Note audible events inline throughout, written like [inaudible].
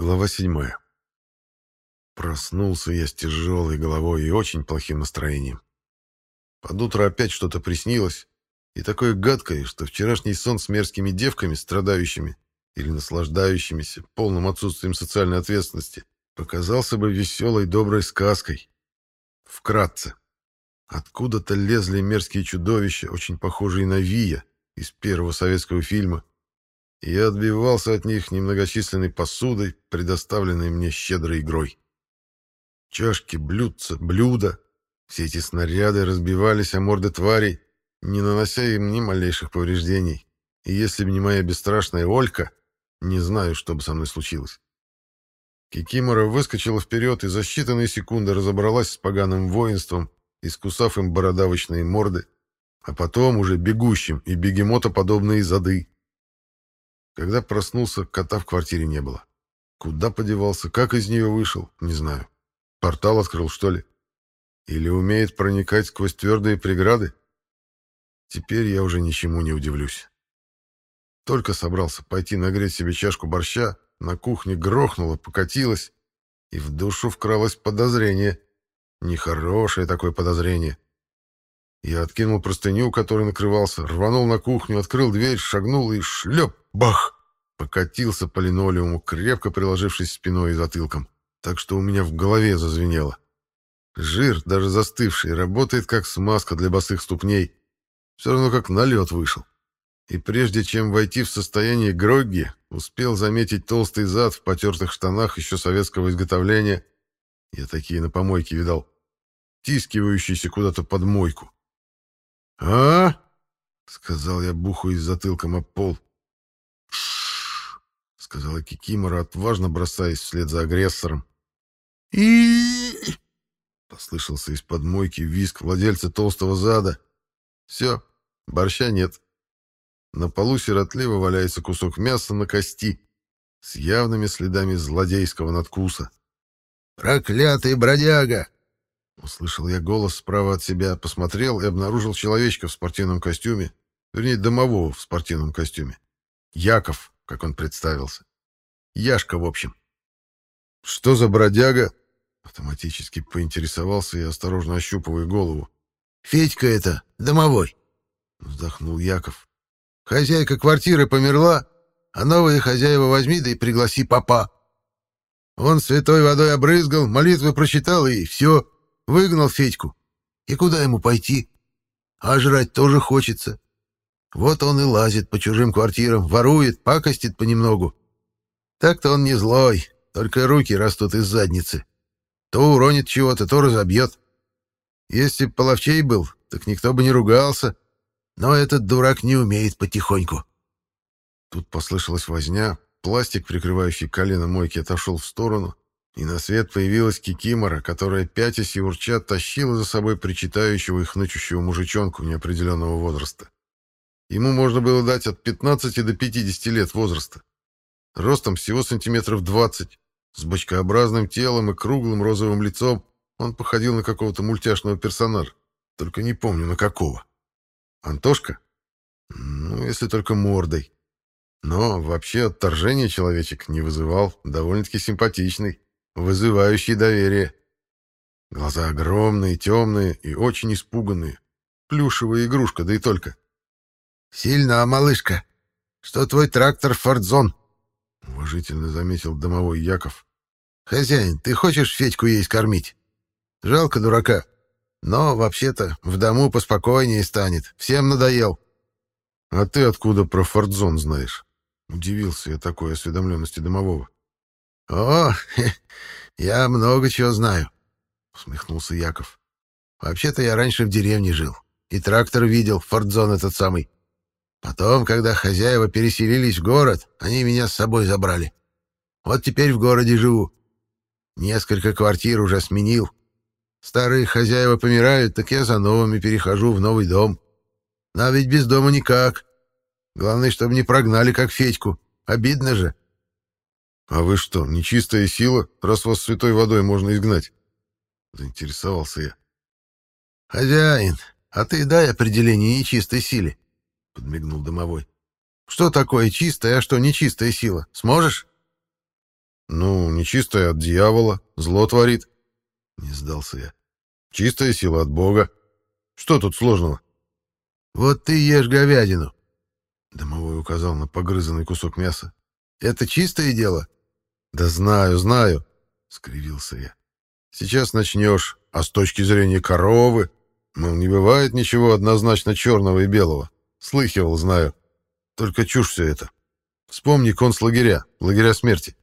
Глава седьмая. Проснулся я с тяжелой головой и очень плохим настроением. Под утро опять что-то приснилось, и такое гадкое, что вчерашний сон с мерзкими девками, страдающими или наслаждающимися полным отсутствием социальной ответственности, показался бы веселой доброй сказкой. Вкратце. Откуда-то лезли мерзкие чудовища, очень похожие на Вия из первого советского фильма, я отбивался от них немногочисленной посудой, предоставленной мне щедрой игрой. Чашки, блюдца, блюда — все эти снаряды разбивались о морды тварей, не нанося им ни малейших повреждений. И если бы не моя бесстрашная Олька, не знаю, что бы со мной случилось. Кикимора выскочила вперед и за считанные секунды разобралась с поганым воинством, искусав им бородавочные морды, а потом уже бегущим и бегемотоподобные зады. Когда проснулся, кота в квартире не было. Куда подевался, как из нее вышел, не знаю. Портал открыл, что ли? Или умеет проникать сквозь твердые преграды? Теперь я уже ничему не удивлюсь. Только собрался пойти нагреть себе чашку борща, на кухне грохнуло, покатилось, и в душу вкралось подозрение. Нехорошее такое подозрение. Я откинул простыню, которой накрывался, рванул на кухню, открыл дверь, шагнул и шлеп, бах! Покатился по линолеуму, крепко приложившись спиной и затылком, так что у меня в голове зазвенело. Жир, даже застывший, работает как смазка для босых ступней. Все равно как налет вышел. И прежде чем войти в состояние грогги, успел заметить толстый зад в потертых штанах еще советского изготовления. Я такие на помойке видал. Тискивающийся куда-то под мойку. «А?» — сказал я, бухаясь затылком об пол. «Ш-ш-ш!» сказала Кикимора, отважно бросаясь вслед за агрессором. и послышался из-под мойки визг владельца толстого зада. «Все, борща нет». На полу сиротливо валяется кусок мяса на кости с явными следами злодейского надкуса. «Проклятый бродяга!» Услышал я голос справа от себя, посмотрел и обнаружил человечка в спортивном костюме, вернее, домового в спортивном костюме. Яков, как он представился. Яшка, в общем. «Что за бродяга?» Автоматически поинтересовался я, осторожно ощупывая голову. «Федька это, домовой!» Вздохнул Яков. «Хозяйка квартиры померла, а новые хозяева возьми да и пригласи папа. Он святой водой обрызгал, молитвы прочитал и все, Выгнал Федьку. И куда ему пойти? А жрать тоже хочется. Вот он и лазит по чужим квартирам, ворует, пакостит понемногу. Так-то он не злой, только руки растут из задницы. То уронит чего-то, то разобьет. Если б половчей был, так никто бы не ругался. Но этот дурак не умеет потихоньку. Тут послышалась возня, пластик, прикрывающий колено мойки, отошел в сторону, и на свет появилась Кикимора, которая, пятясь и урча, тащила за собой причитающего и хнычущего мужичонку неопределенного возраста. Ему можно было дать от 15 до 50 лет возраста. Ростом всего сантиметров 20, с бочкообразным телом и круглым розовым лицом, он походил на какого-то мультяшного персонажа, только не помню на какого. Антошка? Ну, если только мордой. Но вообще отторжение человечек не вызывал, довольно-таки симпатичный вызывающий доверие. Глаза огромные, темные и очень испуганные. Плюшевая игрушка, да и только. «Сильно, малышка! Что твой трактор Фордзон?» — уважительно заметил домовой Яков. «Хозяин, ты хочешь Федьку есть кормить? Жалко дурака. Но, вообще-то, в дому поспокойнее станет. Всем надоел». «А ты откуда про Фордзон знаешь?» — удивился я такой осведомленности домового. «О, [laughs] я много чего знаю», — усмехнулся Яков. «Вообще-то я раньше в деревне жил, и трактор видел, фордзон этот самый. Потом, когда хозяева переселились в город, они меня с собой забрали. Вот теперь в городе живу. Несколько квартир уже сменил. Старые хозяева помирают, так я за новыми перехожу в новый дом. Но ведь без дома никак. Главное, чтобы не прогнали, как Федьку. Обидно же». «А вы что, нечистая сила, раз вас святой водой можно изгнать?» Заинтересовался я. «Хозяин, а ты дай определение нечистой силе», — подмигнул домовой. «Что такое чистая, а что нечистая сила? Сможешь?» Ну, нечистая от дьявола, зло творит. Не сдался я. Чистая сила от Бога. Что тут сложного? Вот ты ешь говядину. Домовой указал на погрызанный кусок мяса. Это чистое дело? Да знаю, знаю, скривился я. Сейчас начнешь, а с точки зрения коровы, мол, не бывает ничего однозначно черного и белого. Слыхивал, знаю. Только чушь все это. Вспомни концлагеря, лагеря смерти.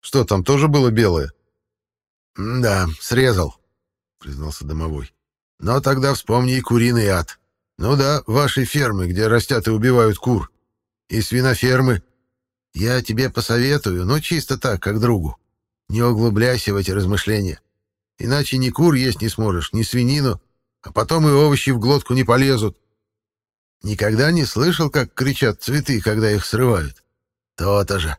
Что, там тоже было белое? «Да, срезал», — признался домовой. «Но тогда вспомни и куриный ад. Ну да, ваши фермы, где растят и убивают кур. И свинофермы. Я тебе посоветую, но чисто так, как другу. Не углубляйся в эти размышления. Иначе ни кур есть не сможешь, ни свинину, а потом и овощи в глотку не полезут. Никогда не слышал, как кричат цветы, когда их срывают? То-то же.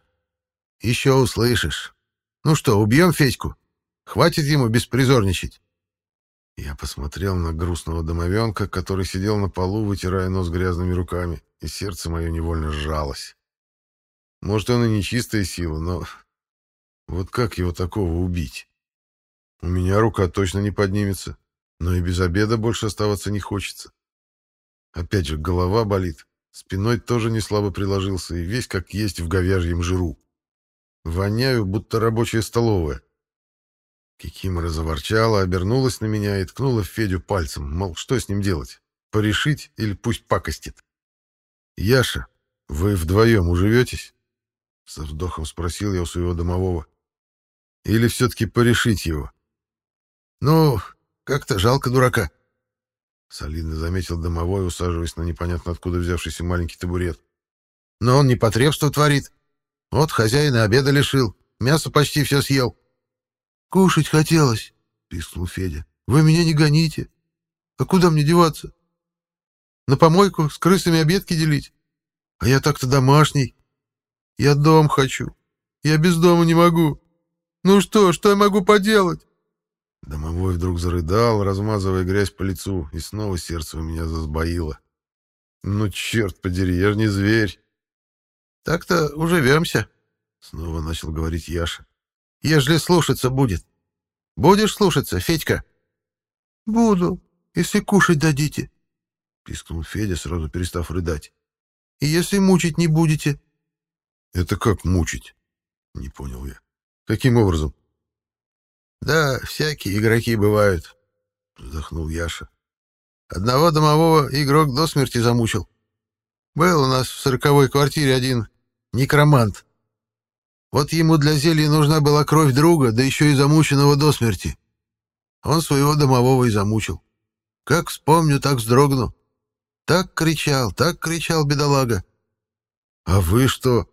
Еще услышишь. Ну что, убьем Федьку? Хватит ему беспризорничать. Я посмотрел на грустного домовенка, который сидел на полу, вытирая нос грязными руками, и сердце мое невольно сжалось. Может, он и не чистая сила, но вот как его такого убить? У меня рука точно не поднимется, но и без обеда больше оставаться не хочется. Опять же, голова болит, спиной тоже не слабо приложился, и весь как есть в говяжьем жиру. Воняю, будто рабочая столовая. Кикимора заворчала, обернулась на меня и ткнула Федю пальцем, мол, что с ним делать? Порешить или пусть пакостит? «Яша, вы вдвоем уживетесь?» Со вздохом спросил я у своего домового. «Или все-таки порешить его?» «Ну, как-то жалко дурака», — солидно заметил домовой, усаживаясь на непонятно откуда взявшийся маленький табурет. «Но он непотребство творит. Вот хозяина обеда лишил, мясо почти все съел». «Кушать хотелось», — пискнул Федя. «Вы меня не гоните. А куда мне деваться? На помойку с крысами обедки делить? А я так-то домашний. Я дом хочу. Я без дома не могу. Ну что, что я могу поделать?» Домовой вдруг зарыдал, размазывая грязь по лицу, и снова сердце у меня засбоило. «Ну, черт подери, я же не зверь!» «Так-то уживемся», — снова начал говорить Яша ежели слушаться будет. Будешь слушаться, Федька? — Буду, если кушать дадите, — пискнул Федя, сразу перестав рыдать. — И если мучить не будете. — Это как мучить? — не понял я. — Каким образом? — Да, всякие игроки бывают, — вздохнул Яша. Одного домового игрок до смерти замучил. Был у нас в сороковой квартире один некромант. Вот ему для зелья нужна была кровь друга, да еще и замученного до смерти. Он своего домового и замучил. Как вспомню, так вздрогну. Так кричал, так кричал бедолага. — А вы что? —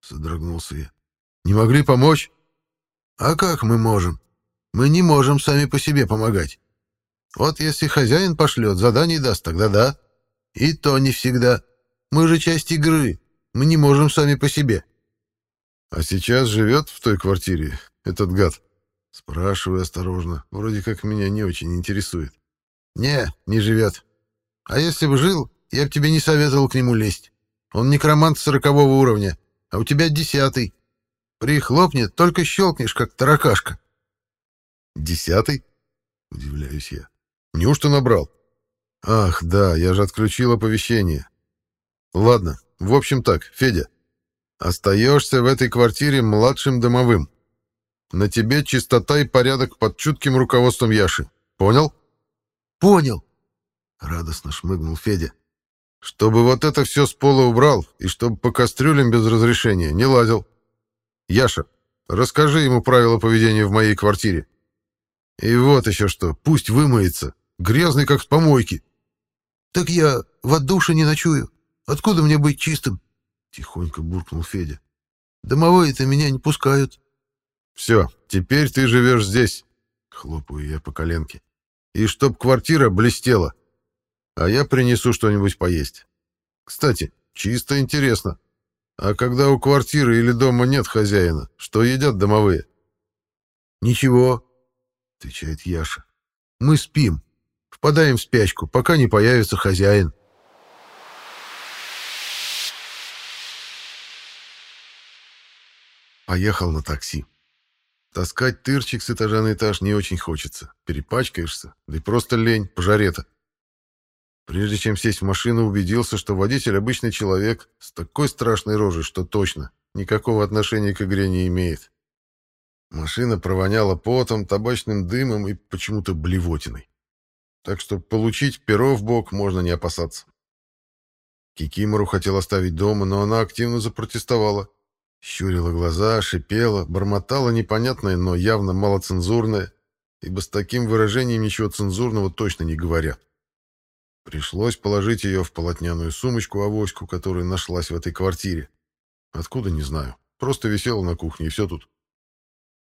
содрогнулся я. — Не могли помочь? — А как мы можем? Мы не можем сами по себе помогать. Вот если хозяин пошлет, задание даст, тогда да. И то не всегда. Мы же часть игры. Мы не можем сами по себе. — а сейчас живет в той квартире этот гад? Спрашиваю осторожно. Вроде как меня не очень интересует. Не, не живет. А если бы жил, я бы тебе не советовал к нему лезть. Он некромант сорокового уровня, а у тебя десятый. Прихлопнет, только щелкнешь, как таракашка. Десятый? Удивляюсь я. Неужто набрал? Ах, да, я же отключил оповещение. Ладно, в общем так, Федя, Остаешься в этой квартире младшим домовым. На тебе чистота и порядок под чутким руководством Яши. Понял? Понял. Радостно шмыгнул Федя. Чтобы вот это все с пола убрал, и чтобы по кастрюлям без разрешения не лазил. Яша, расскажи ему правила поведения в моей квартире. И вот еще что, пусть вымоется. Грязный, как с помойки. Так я в отдуше не ночую. Откуда мне быть чистым? — тихонько буркнул Федя. «Домовые-то меня не пускают». «Все, теперь ты живешь здесь», — хлопаю я по коленке. «И чтоб квартира блестела. А я принесу что-нибудь поесть. Кстати, чисто интересно. А когда у квартиры или дома нет хозяина, что едят домовые?» «Ничего», — отвечает Яша. «Мы спим, впадаем в спячку, пока не появится хозяин». Поехал на такси. Таскать тырчик с этажа на этаж не очень хочется. Перепачкаешься, да и просто лень, пожарета. Прежде чем сесть в машину, убедился, что водитель обычный человек с такой страшной рожей, что точно никакого отношения к игре не имеет. Машина провоняла потом, табачным дымом и почему-то блевотиной. Так что получить перо в бок можно не опасаться. Кикимору хотел оставить дома, но она активно запротестовала. Щурила глаза, шипела, бормотала непонятное, но явно малоцензурное, ибо с таким выражением ничего цензурного точно не говорят. Пришлось положить ее в полотняную сумочку-авоську, которая нашлась в этой квартире. Откуда, не знаю. Просто висела на кухне, и все тут.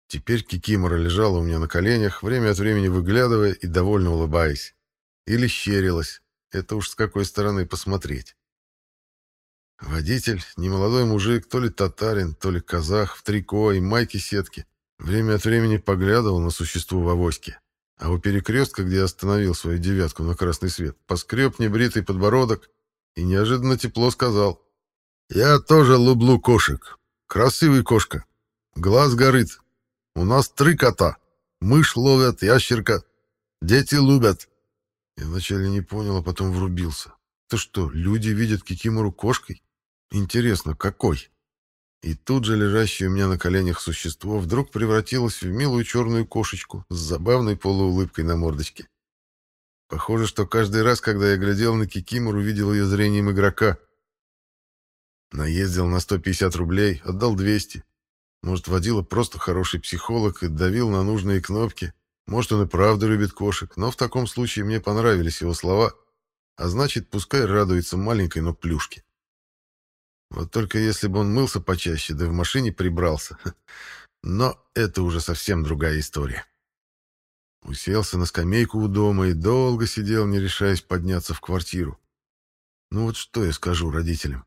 Теперь Кикимора лежала у меня на коленях, время от времени выглядывая и довольно улыбаясь. Или щерилась. Это уж с какой стороны посмотреть. Водитель, немолодой мужик, то ли татарин, то ли казах, в трико и майке сетки, время от времени поглядывал на существо в авоське. А у перекрестка, где остановил свою девятку на красный свет, поскреб небритый подбородок и неожиданно тепло сказал. «Я тоже люблю кошек. Красивый кошка. Глаз горит. У нас три кота. Мышь ловят, ящерка. Дети любят». Я вначале не понял, а потом врубился. «То что, люди видят Кикимору кошкой? Интересно, какой? И тут же лежащее у меня на коленях существо вдруг превратилось в милую черную кошечку с забавной полуулыбкой на мордочке. Похоже, что каждый раз, когда я глядел на Кикимору, видел ее зрением игрока. Наездил на 150 рублей, отдал 200. Может, водила просто хороший психолог и давил на нужные кнопки. Может, он и правда любит кошек, но в таком случае мне понравились его слова, а значит, пускай радуется маленькой, но плюшке. Вот только если бы он мылся почаще, да в машине прибрался. [laughs] Но это уже совсем другая история. Уселся на скамейку у дома и долго сидел, не решаясь подняться в квартиру. Ну вот что я скажу родителям?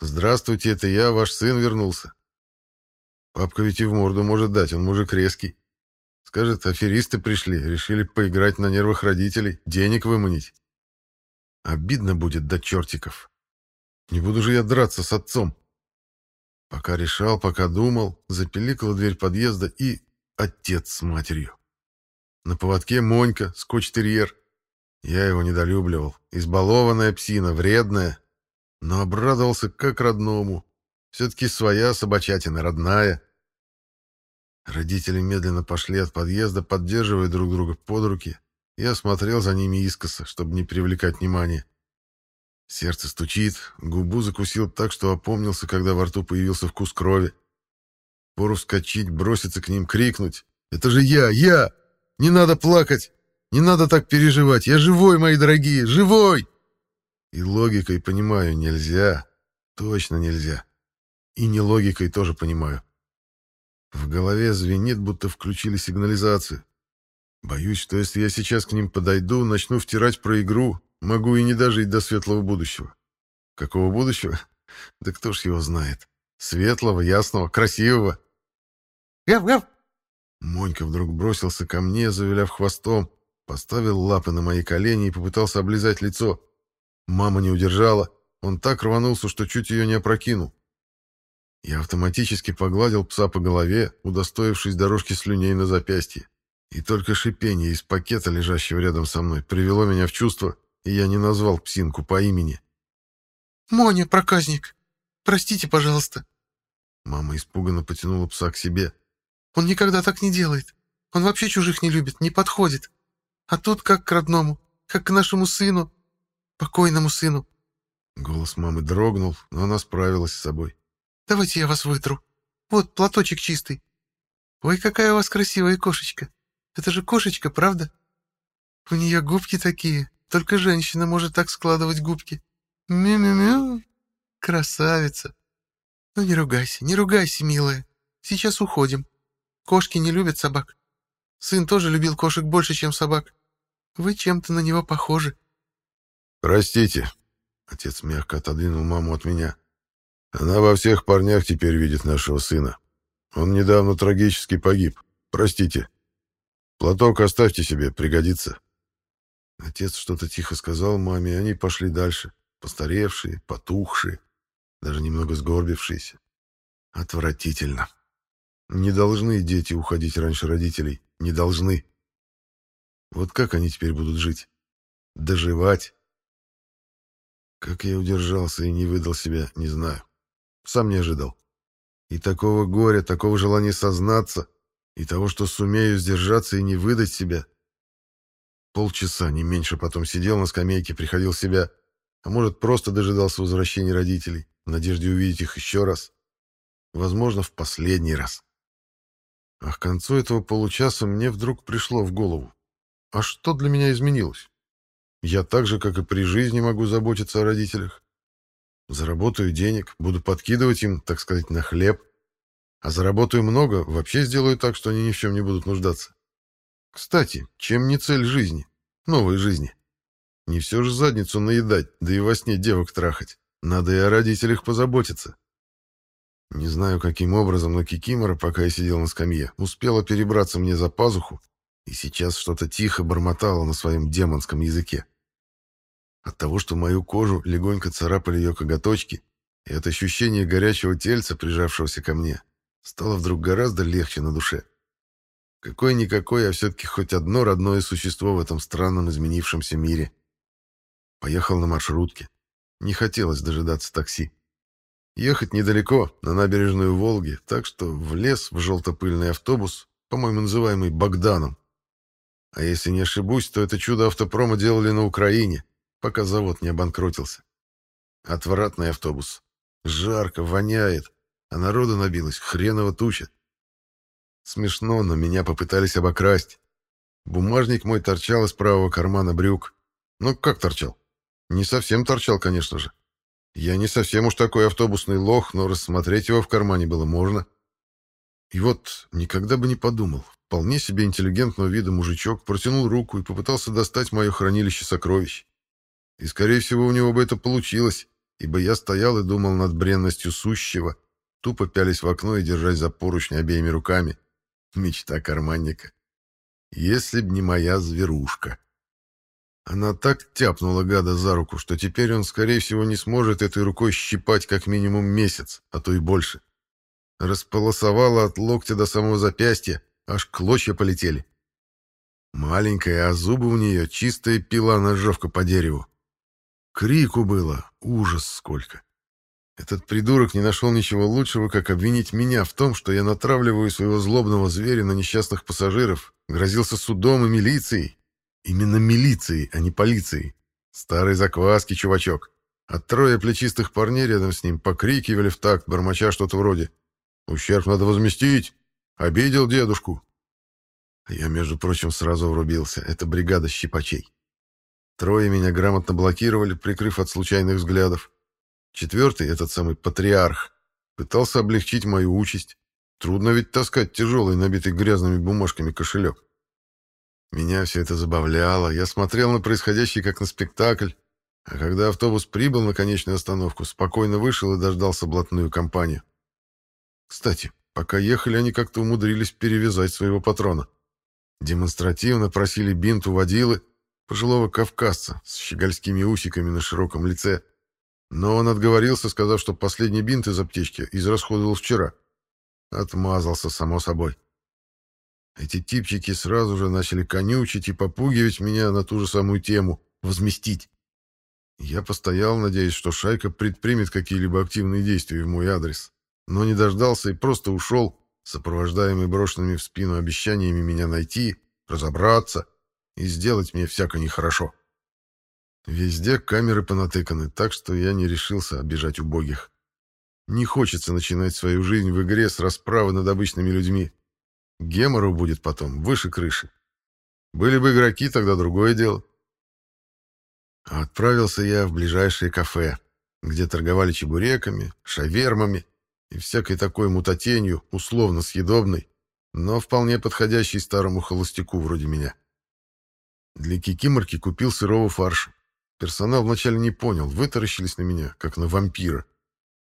«Здравствуйте, это я, ваш сын, вернулся». Папка ведь и в морду может дать, он мужик резкий. Скажет, аферисты пришли, решили поиграть на нервах родителей, денег выманить. Обидно будет до чертиков. Не буду же я драться с отцом. Пока решал, пока думал, запеликала дверь подъезда и отец с матерью. На поводке Монька, скотч-терьер. Я его недолюбливал. Избалованная псина, вредная. Но обрадовался как родному. Все-таки своя собачатина, родная. Родители медленно пошли от подъезда, поддерживая друг друга под руки. Я смотрел за ними искоса, чтобы не привлекать внимания. Сердце стучит, губу закусил так, что опомнился, когда во рту появился вкус крови. Пору вскочить, броситься к ним, крикнуть. «Это же я! Я! Не надо плакать! Не надо так переживать! Я живой, мои дорогие! Живой!» И логикой понимаю, нельзя. Точно нельзя. И не логикой тоже понимаю. В голове звенит, будто включили сигнализацию. Боюсь, что если я сейчас к ним подойду, начну втирать про игру, Могу и не дожить до светлого будущего. Какого будущего? [laughs] Да кто ж его знает. Светлого, ясного, красивого. Гав-гав! Монька вдруг бросился ко мне, завиляв хвостом, поставил лапы на мои колени и попытался облизать лицо. Мама не удержала. Он так рванулся, что чуть ее не опрокинул. Я автоматически погладил пса по голове, удостоившись дорожки слюней на запястье. И только шипение из пакета, лежащего рядом со мной, привело меня в чувство, и я не назвал псинку по имени. «Моня, проказник, простите, пожалуйста». Мама испуганно потянула пса к себе. «Он никогда так не делает. Он вообще чужих не любит, не подходит. А тут как к родному, как к нашему сыну, покойному сыну». Голос мамы дрогнул, но она справилась с собой. «Давайте я вас вытру. Вот платочек чистый. Ой, какая у вас красивая кошечка. Это же кошечка, правда? У нее губки такие, только женщина может так складывать губки. Мю-мю-мю. Красавица. Ну не ругайся, не ругайся, милая. Сейчас уходим. Кошки не любят собак. Сын тоже любил кошек больше, чем собак. Вы чем-то на него похожи. Простите. Отец мягко отодвинул маму от меня. Она во всех парнях теперь видит нашего сына. Он недавно трагически погиб. Простите. Платок оставьте себе, пригодится. Отец что-то тихо сказал маме, и они пошли дальше, постаревшие, потухшие, даже немного сгорбившиеся. Отвратительно. Не должны дети уходить раньше родителей. Не должны. Вот как они теперь будут жить? Доживать? Как я удержался и не выдал себя, не знаю. Сам не ожидал. И такого горя, такого желания сознаться, и того, что сумею сдержаться и не выдать себя. Полчаса, не меньше, потом сидел на скамейке, приходил в себя, а может, просто дожидался возвращения родителей, в надежде увидеть их еще раз. Возможно, в последний раз. А к концу этого получаса мне вдруг пришло в голову. А что для меня изменилось? Я так же, как и при жизни, могу заботиться о родителях. Заработаю денег, буду подкидывать им, так сказать, на хлеб. А заработаю много, вообще сделаю так, что они ни в чем не будут нуждаться. Кстати, чем не цель жизни? Новой жизни. Не все же задницу наедать, да и во сне девок трахать. Надо и о родителях позаботиться. Не знаю, каким образом, но Кикимора, пока я сидел на скамье, успела перебраться мне за пазуху и сейчас что-то тихо бормотала на своем демонском языке. От того, что мою кожу легонько царапали ее коготочки, и от ощущения горячего тельца, прижавшегося ко мне, стало вдруг гораздо легче на душе. Какое-никакое, а все-таки хоть одно родное существо в этом странном изменившемся мире. Поехал на маршрутке. Не хотелось дожидаться такси. Ехать недалеко, на набережную Волги, так что влез в желтопыльный автобус, по-моему, называемый Богданом. А если не ошибусь, то это чудо автопрома делали на Украине, пока завод не обанкротился. Отвратный автобус. Жарко, воняет, а народу набилось хреново туча. Смешно, но меня попытались обокрасть. Бумажник мой торчал из правого кармана брюк. Ну, как торчал? Не совсем торчал, конечно же. Я не совсем уж такой автобусный лох, но рассмотреть его в кармане было можно. И вот никогда бы не подумал. Вполне себе интеллигентного вида мужичок протянул руку и попытался достать мое хранилище сокровищ. И, скорее всего, у него бы это получилось, ибо я стоял и думал над бренностью сущего, тупо пялись в окно и держась за поручни обеими руками. Мечта карманника. Если б не моя зверушка. Она так тяпнула гада за руку, что теперь он, скорее всего, не сможет этой рукой щипать как минимум месяц, а то и больше. Располосовала от локтя до самого запястья, аж клочья полетели. Маленькая, а зубы у нее чистая пила-ножовка по дереву. Крику было, ужас сколько. Этот придурок не нашел ничего лучшего, как обвинить меня в том, что я натравливаю своего злобного зверя на несчастных пассажиров, грозился судом и милицией. Именно милицией, а не полицией. Старой закваски, чувачок. А трое плечистых парней рядом с ним покрикивали в такт, бормоча что-то вроде «Ущерб надо возместить! Обидел дедушку!» Я, между прочим, сразу врубился. Это бригада щипачей. Трое меня грамотно блокировали, прикрыв от случайных взглядов. Четвертый, этот самый патриарх, пытался облегчить мою участь. Трудно ведь таскать тяжелый, набитый грязными бумажками кошелек. Меня все это забавляло, я смотрел на происходящее как на спектакль, а когда автобус прибыл на конечную остановку, спокойно вышел и дождался блатную компанию. Кстати, пока ехали, они как-то умудрились перевязать своего патрона. Демонстративно просили бинт у водилы, пожилого кавказца с щегольскими усиками на широком лице, но он отговорился, сказав, что последний бинт из аптечки израсходовал вчера. Отмазался, само собой. Эти типчики сразу же начали конючить и попугивать меня на ту же самую тему — возместить. Я постоял, надеясь, что шайка предпримет какие-либо активные действия в мой адрес, но не дождался и просто ушел, сопровождаемый брошенными в спину обещаниями меня найти, разобраться и сделать мне всяко нехорошо. Везде камеры понатыканы, так что я не решился обижать убогих. Не хочется начинать свою жизнь в игре с расправы над обычными людьми. Гемору будет потом, выше крыши. Были бы игроки, тогда другое дело. Отправился я в ближайшее кафе, где торговали чебуреками, шавермами и всякой такой мутатенью, условно съедобной, но вполне подходящей старому холостяку вроде меня. Для кикиморки купил сырого фарша. Персонал вначале не понял, вытаращились на меня, как на вампира.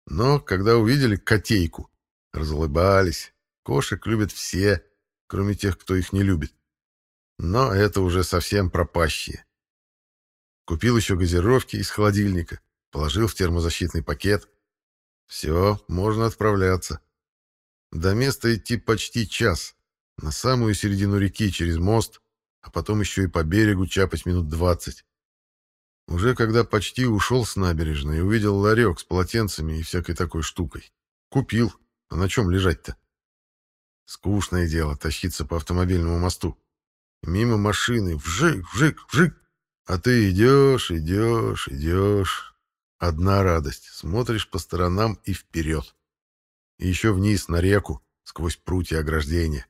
Но, когда увидели котейку, разулыбались. Кошек любят все, кроме тех, кто их не любит. Но это уже совсем пропащие. Купил еще газировки из холодильника, положил в термозащитный пакет. Все, можно отправляться. До места идти почти час, на самую середину реки через мост, а потом еще и по берегу чапать минут двадцать. Уже когда почти ушел с набережной, увидел ларек с полотенцами и всякой такой штукой. Купил. А на чем лежать-то? Скучное дело тащиться по автомобильному мосту. Мимо машины, вжик, вжик, вжик. А ты идешь, идешь, идешь. Одна радость. Смотришь по сторонам и вперед. И еще вниз, на реку, сквозь прутья ограждения.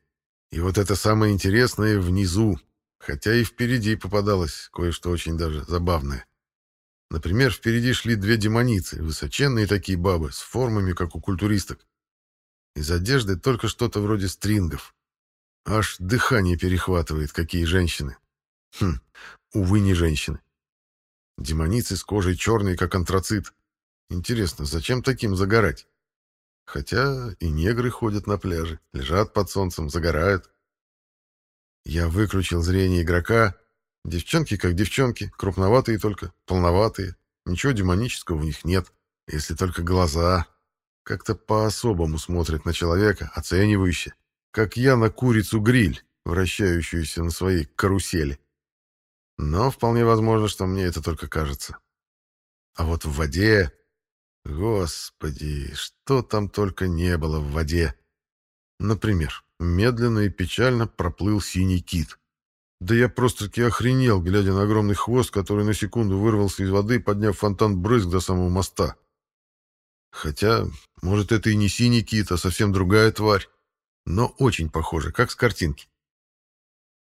И вот это самое интересное внизу, хотя и впереди попадалось кое-что очень даже забавное. Например, впереди шли две демоницы, высоченные такие бабы, с формами, как у культуристок. Из одежды только что-то вроде стрингов. Аж дыхание перехватывает, какие женщины. Хм, увы, не женщины. Демоницы с кожей черной, как антрацит. Интересно, зачем таким загорать? Хотя и негры ходят на пляже, лежат под солнцем, загорают. Я выключил зрение игрока Девчонки как девчонки, крупноватые только, полноватые. Ничего демонического в них нет, если только глаза. Как-то по-особому смотрят на человека, оценивающе. Как я на курицу-гриль, вращающуюся на своей карусели. Но вполне возможно, что мне это только кажется. А вот в воде... Господи, что там только не было в воде. Например, медленно и печально проплыл синий кит. Да я просто-таки охренел, глядя на огромный хвост, который на секунду вырвался из воды, подняв фонтан брызг до самого моста. Хотя, может, это и не синий кит, а совсем другая тварь. Но очень похоже, как с картинки.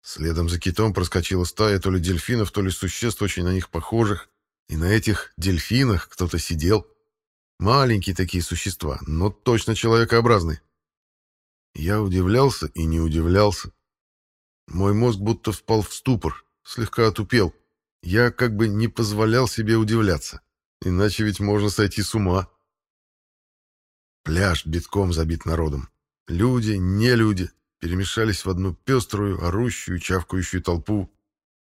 Следом за китом проскочила стая то ли дельфинов, то ли существ, очень на них похожих. И на этих дельфинах кто-то сидел. Маленькие такие существа, но точно человекообразные. Я удивлялся и не удивлялся. Мой мозг будто впал в ступор, слегка отупел. Я как бы не позволял себе удивляться. Иначе ведь можно сойти с ума. Пляж битком забит народом. Люди, не люди, перемешались в одну пеструю, орущую, чавкающую толпу.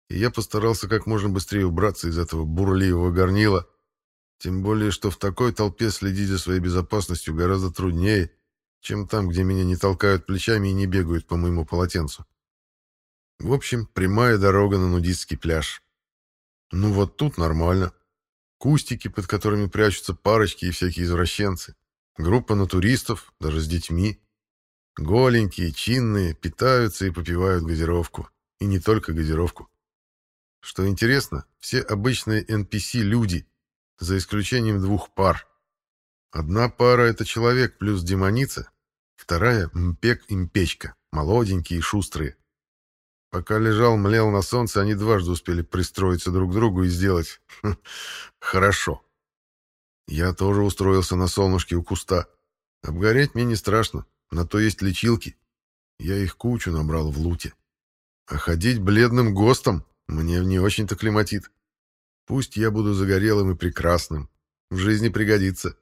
И я постарался как можно быстрее убраться из этого бурливого горнила. Тем более, что в такой толпе следить за своей безопасностью гораздо труднее, чем там, где меня не толкают плечами и не бегают по моему полотенцу. В общем, прямая дорога на нудистский пляж. Ну вот тут нормально. Кустики, под которыми прячутся парочки и всякие извращенцы. Группа натуристов, даже с детьми. Голенькие, чинные, питаются и попивают газировку. И не только газировку. Что интересно, все обычные NPC-люди, за исключением двух пар. Одна пара — это человек плюс демоница, вторая — мпек-импечка, молоденькие и шустрые. Пока лежал, млел на солнце, они дважды успели пристроиться друг к другу и сделать [laughs] хорошо. Я тоже устроился на солнышке у куста. Обгореть мне не страшно, на то есть лечилки. Я их кучу набрал в луте. А ходить бледным ГОСТом мне не очень-то климатит. Пусть я буду загорелым и прекрасным. В жизни пригодится.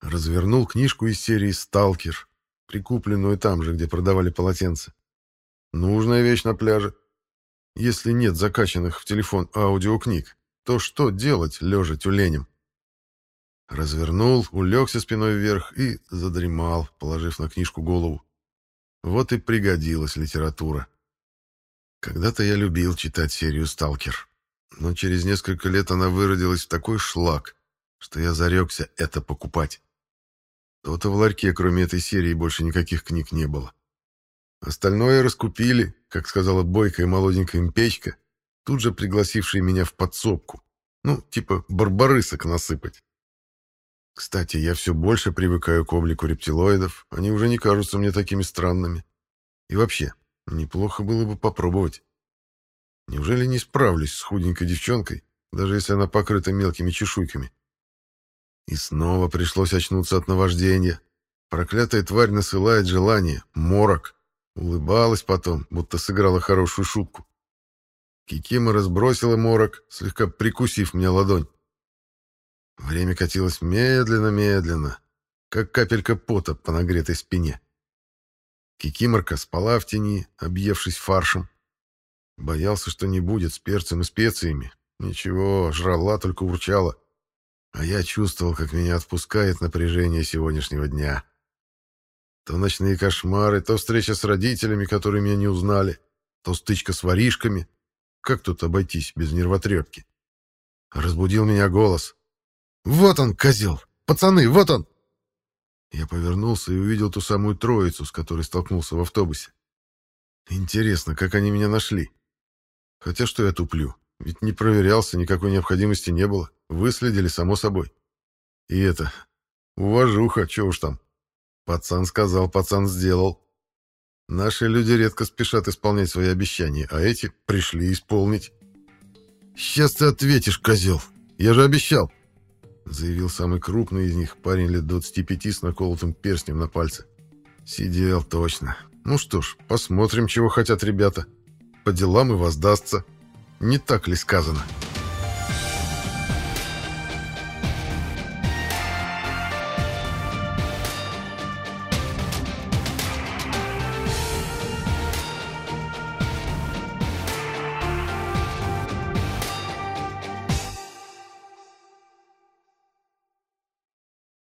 Развернул книжку из серии «Сталкер», прикупленную там же, где продавали полотенца. Нужная вещь на пляже. Если нет закачанных в телефон аудиокниг, то что делать, лежа тюленем? Развернул, улегся спиной вверх и задремал, положив на книжку голову. Вот и пригодилась литература. Когда-то я любил читать серию «Сталкер», но через несколько лет она выродилась в такой шлак, что я зарекся это покупать. То-то в ларьке, кроме этой серии, больше никаких книг не было. Остальное раскупили, как сказала бойкая молоденькая импечка, тут же пригласившая меня в подсобку. Ну, типа барбарысок насыпать. Кстати, я все больше привыкаю к облику рептилоидов, они уже не кажутся мне такими странными. И вообще, неплохо было бы попробовать. Неужели не справлюсь с худенькой девчонкой, даже если она покрыта мелкими чешуйками? И снова пришлось очнуться от наваждения. Проклятая тварь насылает желание, морок. Улыбалась потом, будто сыграла хорошую шутку. Кикима разбросила морок, слегка прикусив мне ладонь. Время катилось медленно-медленно, как капелька пота по нагретой спине. Кикиморка спала в тени, объевшись фаршем. Боялся, что не будет с перцем и специями. Ничего, жрала, только урчала. А я чувствовал, как меня отпускает напряжение сегодняшнего дня. То ночные кошмары, то встреча с родителями, которые меня не узнали, то стычка с воришками. Как тут обойтись без нервотрепки? Разбудил меня голос. «Вот он, козел! Пацаны, вот он!» Я повернулся и увидел ту самую троицу, с которой столкнулся в автобусе. Интересно, как они меня нашли? Хотя что я туплю? Ведь не проверялся, никакой необходимости не было. Выследили, само собой. И это... Уважуха, чего уж там. Пацан сказал, пацан сделал. Наши люди редко спешат исполнять свои обещания, а эти пришли исполнить. «Сейчас ты ответишь, козел! Я же обещал!» Заявил самый крупный из них, парень лет 25 с наколотым перстнем на пальце. Сидел точно. Ну что ж, посмотрим, чего хотят ребята. По делам и воздастся. Не так ли сказано?»